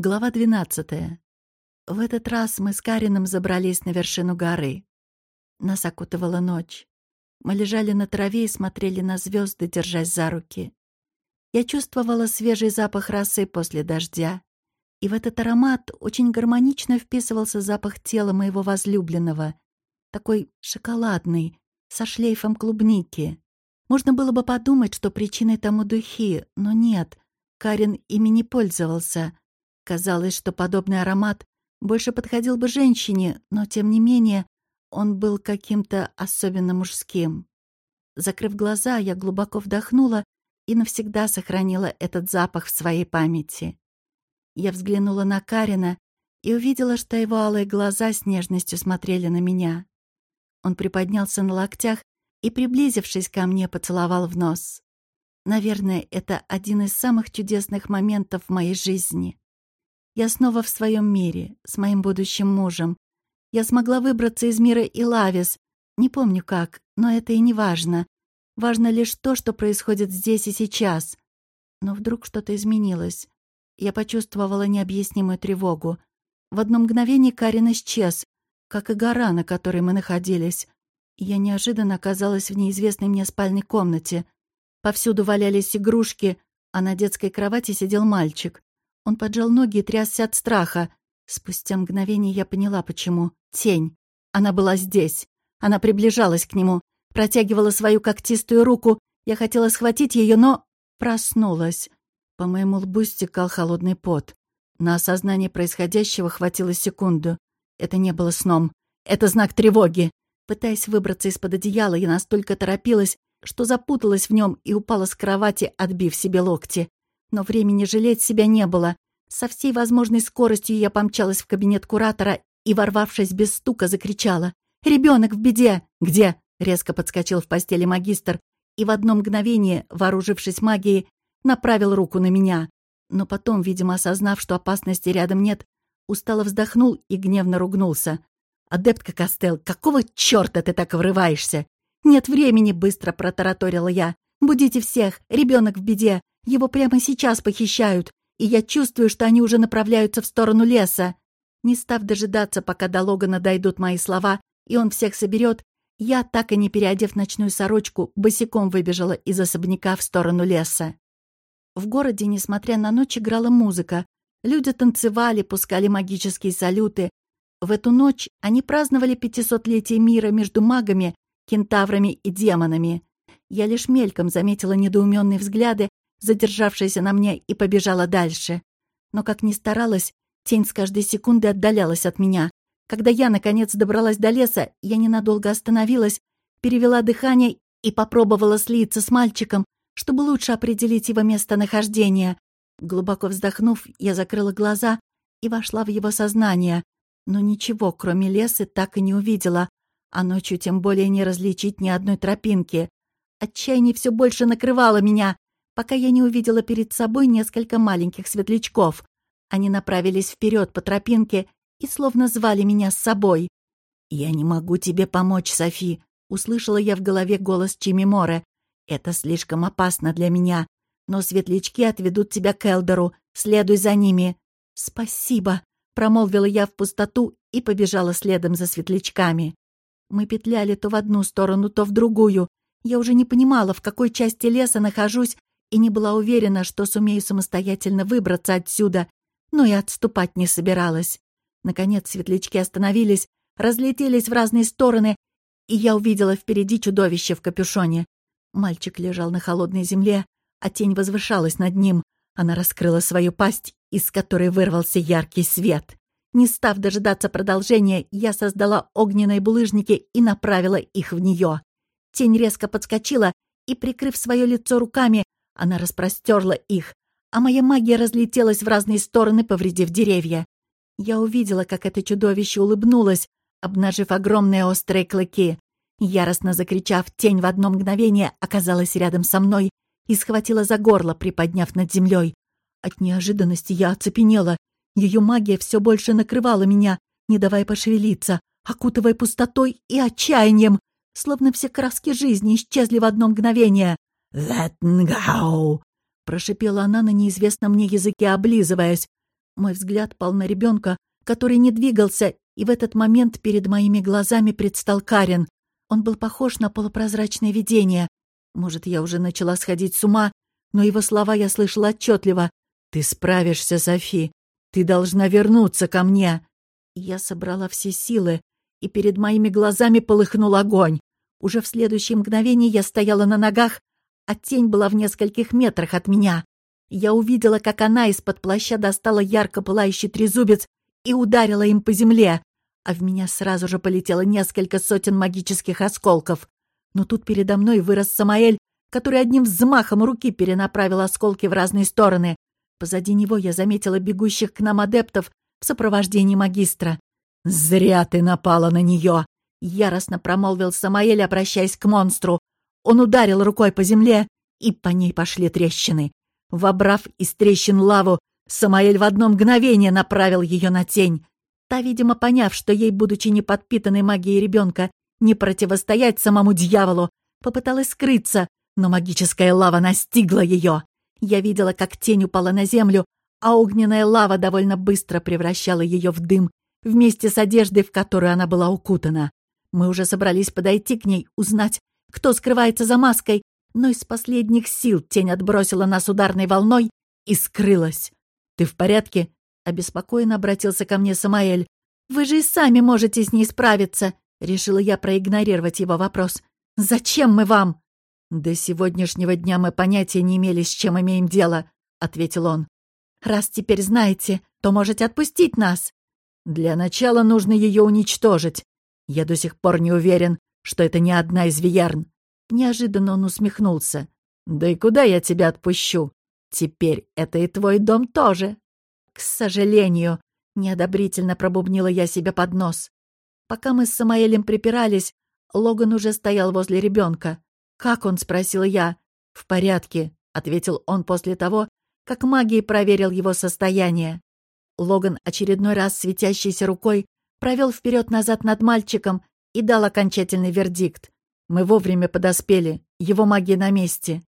Глава 12. В этот раз мы с Карином забрались на вершину горы. Нас окутывала ночь. Мы лежали на траве и смотрели на звезды, держась за руки. Я чувствовала свежий запах росы после дождя, и в этот аромат очень гармонично вписывался запах тела моего возлюбленного, такой шоколадный, со шлейфом клубники. Можно было бы подумать, что причиной тому духи, но нет, Карин ими не пользовался — Казалось, что подобный аромат больше подходил бы женщине, но, тем не менее, он был каким-то особенно мужским. Закрыв глаза, я глубоко вдохнула и навсегда сохранила этот запах в своей памяти. Я взглянула на Карина и увидела, что его алые глаза с нежностью смотрели на меня. Он приподнялся на локтях и, приблизившись ко мне, поцеловал в нос. Наверное, это один из самых чудесных моментов в моей жизни. Я снова в своем мире, с моим будущим мужем. Я смогла выбраться из мира Илавис. Не помню как, но это и не важно. Важно лишь то, что происходит здесь и сейчас. Но вдруг что-то изменилось. Я почувствовала необъяснимую тревогу. В одно мгновение Карин исчез, как и гора, на которой мы находились. Я неожиданно оказалась в неизвестной мне спальной комнате. Повсюду валялись игрушки, а на детской кровати сидел мальчик. Он поджал ноги и трясся от страха. Спустя мгновение я поняла, почему. Тень. Она была здесь. Она приближалась к нему, протягивала свою когтистую руку. Я хотела схватить ее, но... Проснулась. По моему лбу стекал холодный пот. На осознание происходящего хватило секунду. Это не было сном. Это знак тревоги. Пытаясь выбраться из-под одеяла, я настолько торопилась, что запуталась в нем и упала с кровати, отбив себе локти. Но времени жалеть себя не было. Со всей возможной скоростью я помчалась в кабинет куратора и, ворвавшись без стука, закричала. «Ребенок в беде!» «Где?» — резко подскочил в постели магистр и в одно мгновение, вооружившись магией, направил руку на меня. Но потом, видимо, осознав, что опасности рядом нет, устало вздохнул и гневно ругнулся. «Адептка Костел, какого чёрта ты так врываешься?» «Нет времени!» — быстро протараторила я. «Будите всех! Ребенок в беде! Его прямо сейчас похищают, и я чувствую, что они уже направляются в сторону леса. Не став дожидаться, пока до Логана дойдут мои слова, и он всех соберет, я, так и не переодев ночную сорочку, босиком выбежала из особняка в сторону леса. В городе, несмотря на ночь, играла музыка. Люди танцевали, пускали магические салюты. В эту ночь они праздновали пятисотлетие мира между магами, кентаврами и демонами. Я лишь мельком заметила недоуменные взгляды, задержавшаяся на мне, и побежала дальше. Но, как ни старалась, тень с каждой секунды отдалялась от меня. Когда я, наконец, добралась до леса, я ненадолго остановилась, перевела дыхание и попробовала слиться с мальчиком, чтобы лучше определить его местонахождение. Глубоко вздохнув, я закрыла глаза и вошла в его сознание. Но ничего, кроме леса, так и не увидела, а ночью тем более не различить ни одной тропинки. Отчаяние все больше накрывало меня пока я не увидела перед собой несколько маленьких светлячков. Они направились вперед по тропинке и словно звали меня с собой. «Я не могу тебе помочь, Софи», — услышала я в голове голос Чими Море. «Это слишком опасно для меня, но светлячки отведут тебя к Элдору. Следуй за ними». «Спасибо», — промолвила я в пустоту и побежала следом за светлячками. Мы петляли то в одну сторону, то в другую. Я уже не понимала, в какой части леса нахожусь и не была уверена, что сумею самостоятельно выбраться отсюда, но и отступать не собиралась. Наконец светлячки остановились, разлетелись в разные стороны, и я увидела впереди чудовище в капюшоне. Мальчик лежал на холодной земле, а тень возвышалась над ним. Она раскрыла свою пасть, из которой вырвался яркий свет. Не став дожидаться продолжения, я создала огненные булыжники и направила их в нее. Тень резко подскочила и, прикрыв свое лицо руками, она распростерла их, а моя магия разлетелась в разные стороны, повредив деревья. Я увидела, как это чудовище улыбнулось, обнажив огромные острые клыки. Яростно закричав, тень в одно мгновение оказалась рядом со мной и схватила за горло, приподняв над землей. От неожиданности я оцепенела. Ее магия все больше накрывала меня, не давая пошевелиться, окутывая пустотой и отчаянием, словно все краски жизни исчезли в одно мгновение. «Летнгау!» — прошипела она на неизвестном мне языке, облизываясь. Мой взгляд пал на ребенка, который не двигался, и в этот момент перед моими глазами предстал Карен. Он был похож на полупрозрачное видение. Может, я уже начала сходить с ума, но его слова я слышала отчетливо. «Ты справишься, Софи. Ты должна вернуться ко мне». Я собрала все силы, и перед моими глазами полыхнул огонь. Уже в следующее мгновение я стояла на ногах, а тень была в нескольких метрах от меня. Я увидела, как она из-под плаща достала ярко пылающий трезубец и ударила им по земле, а в меня сразу же полетело несколько сотен магических осколков. Но тут передо мной вырос Самаэль, который одним взмахом руки перенаправил осколки в разные стороны. Позади него я заметила бегущих к нам адептов в сопровождении магистра. «Зря ты напала на нее!» — яростно промолвил Самаэль, обращаясь к монстру. Он ударил рукой по земле, и по ней пошли трещины. Вобрав из трещин лаву, Самаэль в одно мгновение направил ее на тень. Та, видимо, поняв, что ей, будучи не подпитанной магией ребенка, не противостоять самому дьяволу, попыталась скрыться, но магическая лава настигла ее. Я видела, как тень упала на землю, а огненная лава довольно быстро превращала ее в дым, вместе с одеждой, в которую она была укутана. Мы уже собрались подойти к ней, узнать, кто скрывается за маской, но из последних сил тень отбросила нас ударной волной и скрылась. «Ты в порядке?» — обеспокоенно обратился ко мне Самаэль. «Вы же и сами можете с ней справиться!» — решила я проигнорировать его вопрос. «Зачем мы вам?» «До сегодняшнего дня мы понятия не имели, с чем имеем дело», — ответил он. «Раз теперь знаете, то можете отпустить нас». «Для начала нужно ее уничтожить. Я до сих пор не уверен, что это не одна из Виярн». Неожиданно он усмехнулся. «Да и куда я тебя отпущу? Теперь это и твой дом тоже». «К сожалению», — неодобрительно пробубнила я себе под нос. Пока мы с Самаэлем припирались, Логан уже стоял возле ребенка. «Как он?» — спросил я. «В порядке», — ответил он после того, как магией проверил его состояние. Логан, очередной раз светящейся рукой, провел вперед-назад над мальчиком и дал окончательный вердикт. Мы вовремя подоспели, его магия на месте.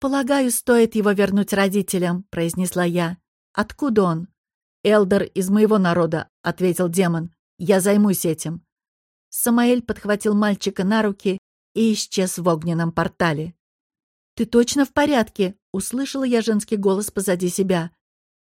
«Полагаю, стоит его вернуть родителям», — произнесла я. «Откуда он?» «Элдер из моего народа», — ответил демон. «Я займусь этим». Самаэль подхватил мальчика на руки и исчез в огненном портале. «Ты точно в порядке?» — услышала я женский голос позади себя.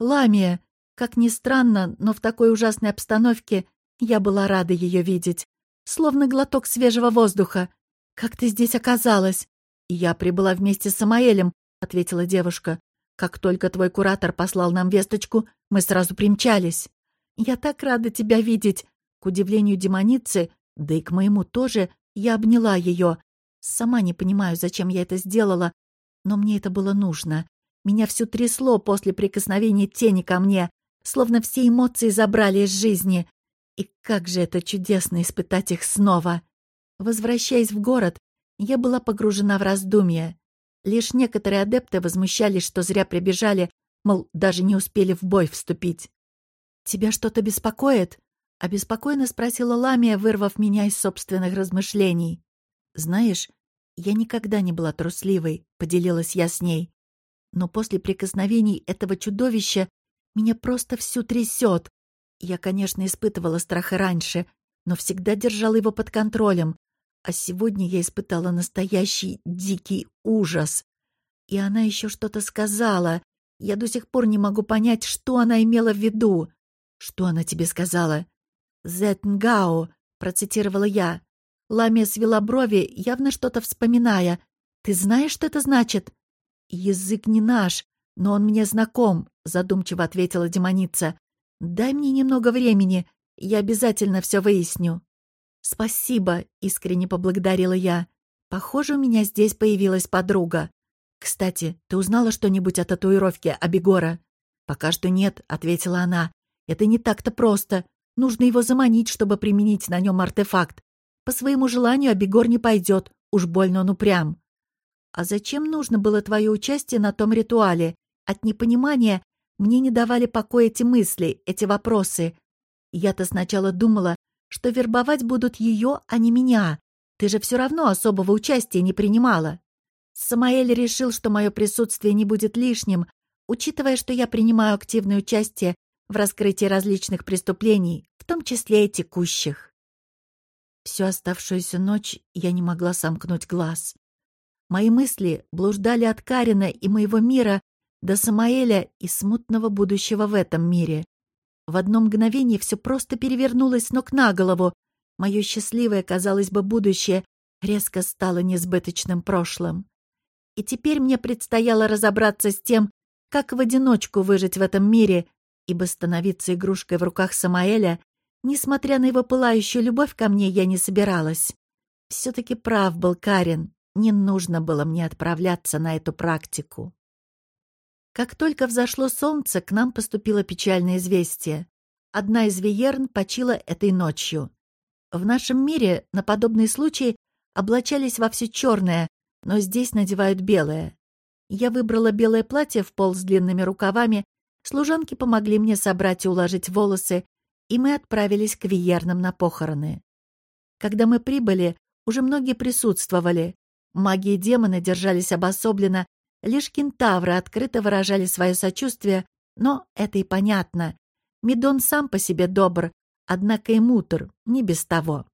«Ламия!» Как ни странно, но в такой ужасной обстановке я была рада ее видеть. Словно глоток свежего воздуха. «Как ты здесь оказалась?» «Я прибыла вместе с Самаэлем», — ответила девушка. «Как только твой куратор послал нам весточку, мы сразу примчались». «Я так рада тебя видеть!» К удивлению демоницы, да и к моему тоже, я обняла ее. Сама не понимаю, зачем я это сделала, но мне это было нужно. Меня все трясло после прикосновения тени ко мне, словно все эмоции забрали из жизни. И как же это чудесно испытать их снова! Возвращаясь в город, я была погружена в раздумья. Лишь некоторые адепты возмущались, что зря прибежали, мол, даже не успели в бой вступить. «Тебя что-то беспокоит?» — обеспокоенно спросила Ламия, вырвав меня из собственных размышлений. «Знаешь, я никогда не была трусливой», — поделилась я с ней. «Но после прикосновений этого чудовища меня просто всю трясет. Я, конечно, испытывала страх и раньше, но всегда держала его под контролем. А сегодня я испытала настоящий дикий ужас. И она еще что-то сказала. Я до сих пор не могу понять, что она имела в виду. Что она тебе сказала? «Зетнгао», — процитировала я. Ламия свела брови, явно что-то вспоминая. «Ты знаешь, что это значит?» «Язык не наш, но он мне знаком», — задумчиво ответила демоница. «Дай мне немного времени, я обязательно все выясню». «Спасибо», — искренне поблагодарила я. «Похоже, у меня здесь появилась подруга. Кстати, ты узнала что-нибудь о татуировке Абегора?» «Пока что нет», — ответила она. «Это не так-то просто. Нужно его заманить, чтобы применить на нем артефакт. По своему желанию Абегор не пойдет, уж больно он упрям». «А зачем нужно было твое участие на том ритуале? От непонимания мне не давали покоя эти мысли, эти вопросы. Я-то сначала думала, что вербовать будут ее, а не меня. Ты же все равно особого участия не принимала. Самаэль решил, что мое присутствие не будет лишним, учитывая, что я принимаю активное участие в раскрытии различных преступлений, в том числе и текущих. Всю оставшуюся ночь я не могла сомкнуть глаз. Мои мысли блуждали от Карина и моего мира до Самаэля и смутного будущего в этом мире. В одно мгновение все просто перевернулось с ног на голову. Мое счастливое, казалось бы, будущее резко стало несбыточным прошлым. И теперь мне предстояло разобраться с тем, как в одиночку выжить в этом мире, ибо становиться игрушкой в руках Самаэля, несмотря на его пылающую любовь ко мне, я не собиралась. Все-таки прав был Карин, не нужно было мне отправляться на эту практику. Как только взошло солнце, к нам поступило печальное известие. Одна из веерн почила этой ночью. В нашем мире на подобные случаи облачались во все черное, но здесь надевают белое. Я выбрала белое платье в пол с длинными рукавами, служанки помогли мне собрать и уложить волосы, и мы отправились к Виернам на похороны. Когда мы прибыли, уже многие присутствовали. Маги и демоны держались обособленно, Лишь кентавры открыто выражали свое сочувствие, но это и понятно. Медон сам по себе добр, однако и мутр, не без того.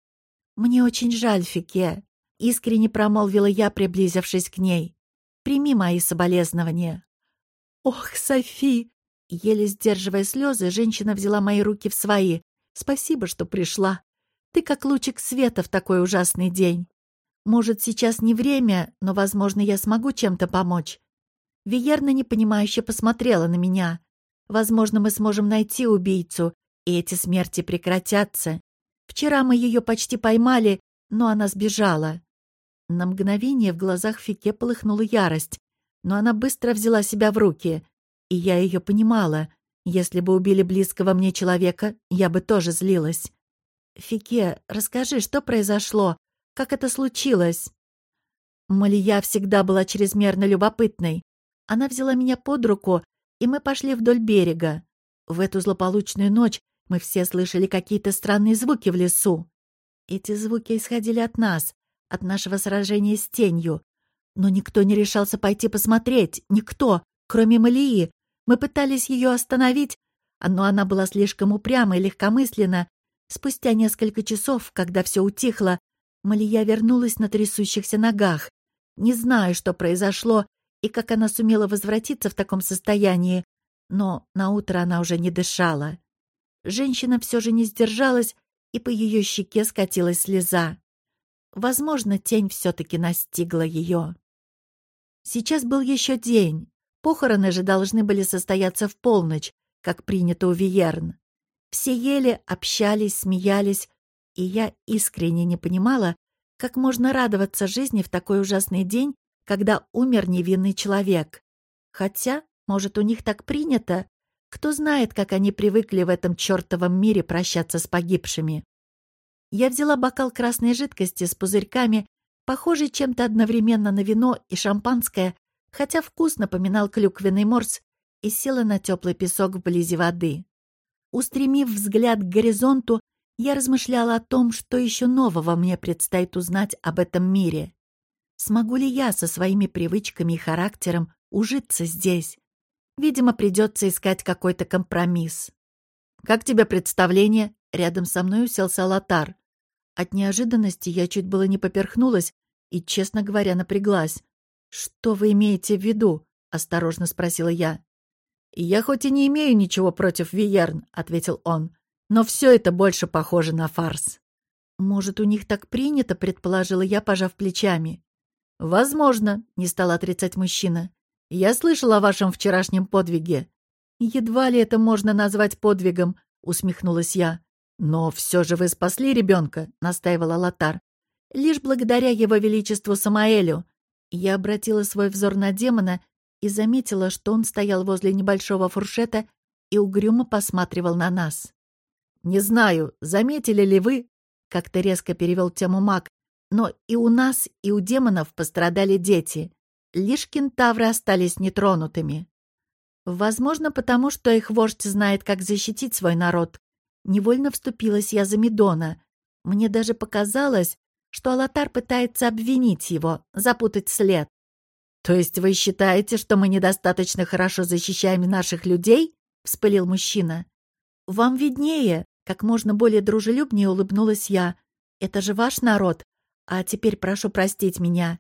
«Мне очень жаль, Фике», — искренне промолвила я, приблизившись к ней. «Прими мои соболезнования». «Ох, Софи!» Еле сдерживая слезы, женщина взяла мои руки в свои. «Спасибо, что пришла. Ты как лучик света в такой ужасный день. Может, сейчас не время, но, возможно, я смогу чем-то помочь. Виерна непонимающе посмотрела на меня. Возможно, мы сможем найти убийцу, и эти смерти прекратятся. Вчера мы ее почти поймали, но она сбежала. На мгновение в глазах Фике полыхнула ярость, но она быстро взяла себя в руки, и я ее понимала. Если бы убили близкого мне человека, я бы тоже злилась. «Фике, расскажи, что произошло? Как это случилось?» Малия всегда была чрезмерно любопытной. Она взяла меня под руку, и мы пошли вдоль берега. В эту злополучную ночь мы все слышали какие-то странные звуки в лесу. Эти звуки исходили от нас, от нашего сражения с тенью. Но никто не решался пойти посмотреть, никто, кроме Малии. Мы пытались ее остановить, но она была слишком упряма и легкомысленна. Спустя несколько часов, когда все утихло, Малия вернулась на трясущихся ногах. Не знаю, что произошло и как она сумела возвратиться в таком состоянии, но на утро она уже не дышала. Женщина все же не сдержалась, и по ее щеке скатилась слеза. Возможно, тень все-таки настигла ее. Сейчас был еще день. Похороны же должны были состояться в полночь, как принято у Виерн. Все ели, общались, смеялись, и я искренне не понимала, как можно радоваться жизни в такой ужасный день, когда умер невинный человек. Хотя, может, у них так принято? Кто знает, как они привыкли в этом чертовом мире прощаться с погибшими. Я взяла бокал красной жидкости с пузырьками, похожий чем-то одновременно на вино и шампанское, хотя вкус напоминал клюквенный морс, и села на теплый песок вблизи воды. Устремив взгляд к горизонту, я размышляла о том, что еще нового мне предстоит узнать об этом мире. Смогу ли я со своими привычками и характером ужиться здесь? Видимо, придется искать какой-то компромисс. «Как тебе представление?» Рядом со мной уселся Лотар. От неожиданности я чуть было не поперхнулась и, честно говоря, напряглась. «Что вы имеете в виду?» — осторожно спросила я. «Я хоть и не имею ничего против Виерн», — ответил он. Но все это больше похоже на фарс. «Может, у них так принято?» — предположила я, пожав плечами. «Возможно», — не стал отрицать мужчина. «Я слышал о вашем вчерашнем подвиге». «Едва ли это можно назвать подвигом», — усмехнулась я. «Но все же вы спасли ребенка», — настаивала Лотар. «Лишь благодаря его величеству Самаэлю». Я обратила свой взор на демона и заметила, что он стоял возле небольшого фуршета и угрюмо посматривал на нас. «Не знаю, заметили ли вы...» — как-то резко перевел тему маг. «Но и у нас, и у демонов пострадали дети. Лишь кентавры остались нетронутыми. Возможно, потому что их вождь знает, как защитить свой народ. Невольно вступилась я за Медона. Мне даже показалось, что Алатар пытается обвинить его, запутать след. «То есть вы считаете, что мы недостаточно хорошо защищаем наших людей?» — вспылил мужчина. «Вам виднее», — как можно более дружелюбнее улыбнулась я. «Это же ваш народ. А теперь прошу простить меня».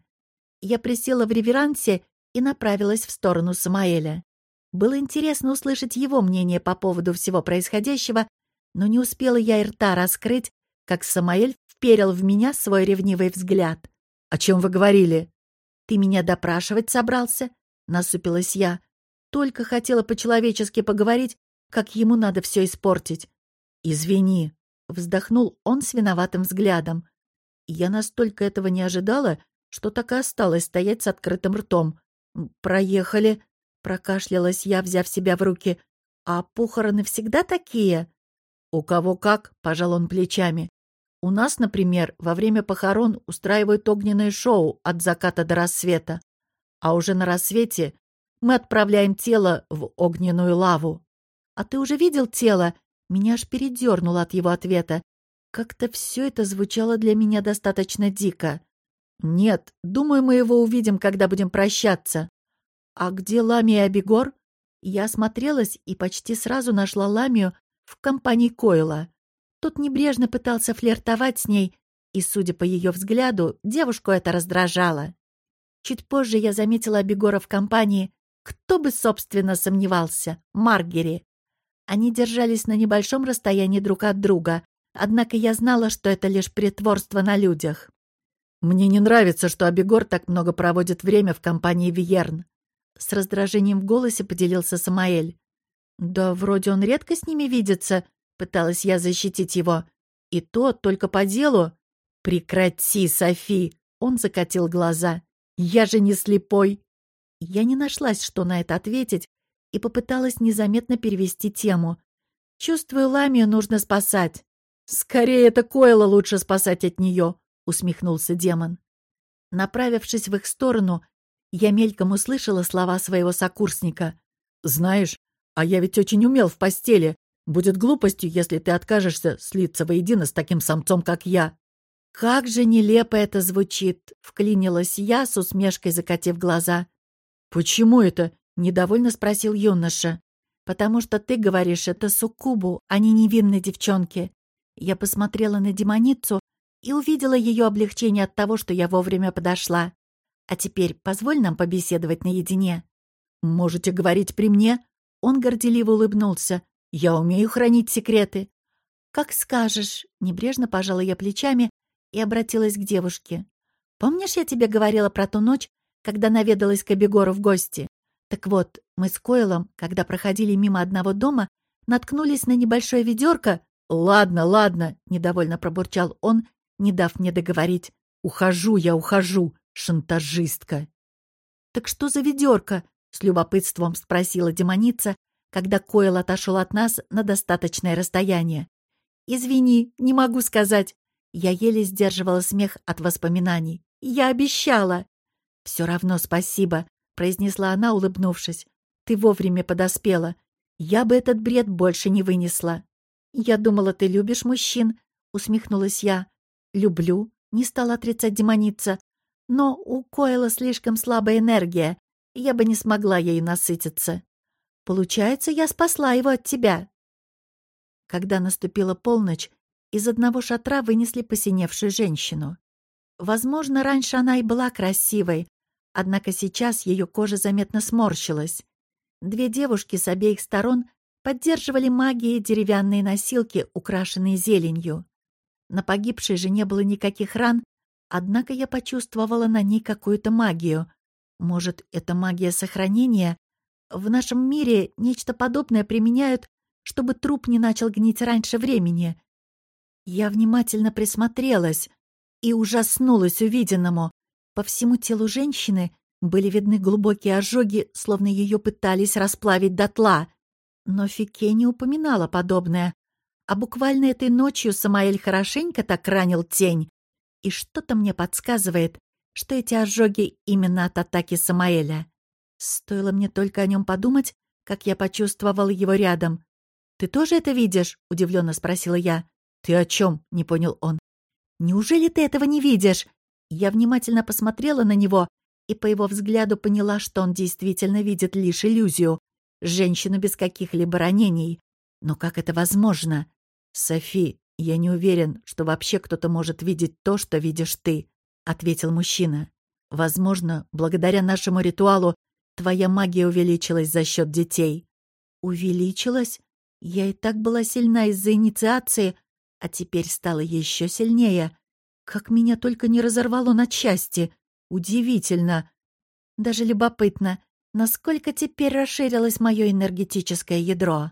Я присела в реверансе и направилась в сторону Самаэля. Было интересно услышать его мнение по поводу всего происходящего, но не успела я и рта раскрыть, как Самаэль вперил в меня свой ревнивый взгляд. «О чем вы говорили?» «Ты меня допрашивать собрался?» — насупилась я. Только хотела по-человечески поговорить, как ему надо все испортить. «Извини», — вздохнул он с виноватым взглядом. Я настолько этого не ожидала, что так и осталась стоять с открытым ртом. «Проехали», — прокашлялась я, взяв себя в руки. «А похороны всегда такие?» «У кого как», — пожал он плечами. «У нас, например, во время похорон устраивают огненное шоу от заката до рассвета. А уже на рассвете мы отправляем тело в огненную лаву». «А ты уже видел тело?» Меня аж передернуло от его ответа. Как-то все это звучало для меня достаточно дико. «Нет, думаю, мы его увидим, когда будем прощаться». «А где Ламия и Абегор?» Я осмотрелась и почти сразу нашла Ламию в компании Койла. Тот небрежно пытался флиртовать с ней, и, судя по ее взгляду, девушку это раздражало. Чуть позже я заметила Абегора в компании. Кто бы, собственно, сомневался? Маргери. Они держались на небольшом расстоянии друг от друга, однако я знала, что это лишь притворство на людях. «Мне не нравится, что Абегор так много проводит время в компании Виерн», с раздражением в голосе поделился Самаэль. «Да вроде он редко с ними видится», — пыталась я защитить его. «И то только по делу». «Прекрати, Софи!» — он закатил глаза. «Я же не слепой!» Я не нашлась, что на это ответить, и попыталась незаметно перевести тему. «Чувствую, Ламию нужно спасать». «Скорее, это Койла лучше спасать от нее», — усмехнулся демон. Направившись в их сторону, я мельком услышала слова своего сокурсника. «Знаешь, а я ведь очень умел в постели. Будет глупостью, если ты откажешься слиться воедино с таким самцом, как я». «Как же нелепо это звучит!» — вклинилась я, с усмешкой закатив глаза. «Почему это?» — недовольно спросил юноша. «Потому что ты говоришь это суккубу, а не невинной девчонке». Я посмотрела на демоницу и увидела ее облегчение от того, что я вовремя подошла. «А теперь позволь нам побеседовать наедине». «Можете говорить при мне?» Он горделиво улыбнулся. «Я умею хранить секреты». «Как скажешь», — небрежно пожала я плечами и обратилась к девушке. «Помнишь, я тебе говорила про ту ночь, когда наведалась к Абегору в гости? Так вот, мы с Койлом, когда проходили мимо одного дома, наткнулись на небольшое ведерко. «Ладно, ладно», — недовольно пробурчал он, не дав мне договорить. «Ухожу я, ухожу, шантажистка». «Так что за ведерко?» — с любопытством спросила демоница, когда Койл отошел от нас на достаточное расстояние. «Извини, не могу сказать». Я еле сдерживала смех от воспоминаний. «Я обещала!» «Все равно спасибо», — произнесла она, улыбнувшись. «Ты вовремя подоспела. Я бы этот бред больше не вынесла». «Я думала, ты любишь мужчин», — усмехнулась я. «Люблю», — не стала отрицать демоница. «Но у Койла слишком слабая энергия, я бы не смогла ей насытиться. Получается, я спасла его от тебя. Когда наступила полночь, из одного шатра вынесли посиневшую женщину. Возможно, раньше она и была красивой, однако сейчас ее кожа заметно сморщилась. Две девушки с обеих сторон поддерживали магией деревянные носилки, украшенные зеленью. На погибшей же не было никаких ран, однако я почувствовала на ней какую-то магию. Может, это магия сохранения? В нашем мире нечто подобное применяют, чтобы труп не начал гнить раньше времени. Я внимательно присмотрелась и ужаснулась увиденному. По всему телу женщины были видны глубокие ожоги, словно ее пытались расплавить дотла. Но Фике не упоминала подобное. А буквально этой ночью Самаэль хорошенько так ранил тень. И что-то мне подсказывает, что эти ожоги именно от атаки Самаэля. Стоило мне только о нем подумать, как я почувствовал его рядом. «Ты тоже это видишь?» — удивленно спросила я. «Ты о чем?» — не понял он. «Неужели ты этого не видишь?» Я внимательно посмотрела на него и по его взгляду поняла, что он действительно видит лишь иллюзию. Женщину без каких-либо ранений. Но как это возможно? Софи, я не уверен, что вообще кто-то может видеть то, что видишь ты, ответил мужчина. Возможно, благодаря нашему ритуалу твоя магия увеличилась за счет детей. Увеличилась? Я и так была сильна из-за инициации, а теперь стала еще сильнее. Как меня только не разорвало на части. Удивительно. Даже любопытно, насколько теперь расширилось мое энергетическое ядро.